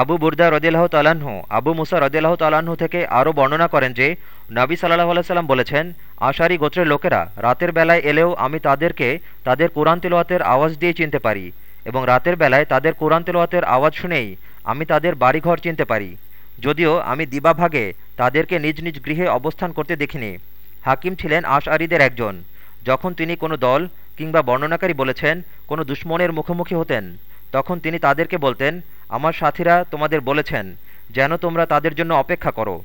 আবু বুর্দা রদিল্লাহ তালাহু আবু মুসা রদিল্লাহ তালাহু থেকে আরও বর্ণনা করেন যে, নবী সাল্লাহ আলাইসাল্লাম বলেছেন, আশারি গোত্রের লোকেরা রাতের বেলায় এলেও আমি তাদেরকে তাদের কোরআন তেলোয়াতের আওয়াজ দিয়ে চিনতে পারি এবং রাতের বেলায় তাদের কোরআন তেলোয়াতের আওয়াজ শুনেই আমি তাদের বাড়িঘর চিনতে পারি। যদিও আমি দিবাভাগে তাদেরকে নিজ নিজ গৃহে অবস্থান করতে দেখিনি। হাকিম ছিলেন আশআরিদের একজন। যখন তিনি কোনো দল কিংবা বর্ণনাকারী বলেছেন, কোনো দুশ্মনের মুখোমুখি হতেন, তখন তিনি তাদেরকে বলতেন আমার সাথীরা তোমাদের বলেছেন যেন তোমরা তাদের জন্য অপেক্ষা করো।